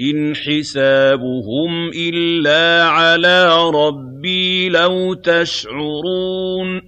إِنْ حِسَابُهُمْ إِلَّا عَلَىٰ رَبِّي ۖ لَوْ تَشْعُرُونَ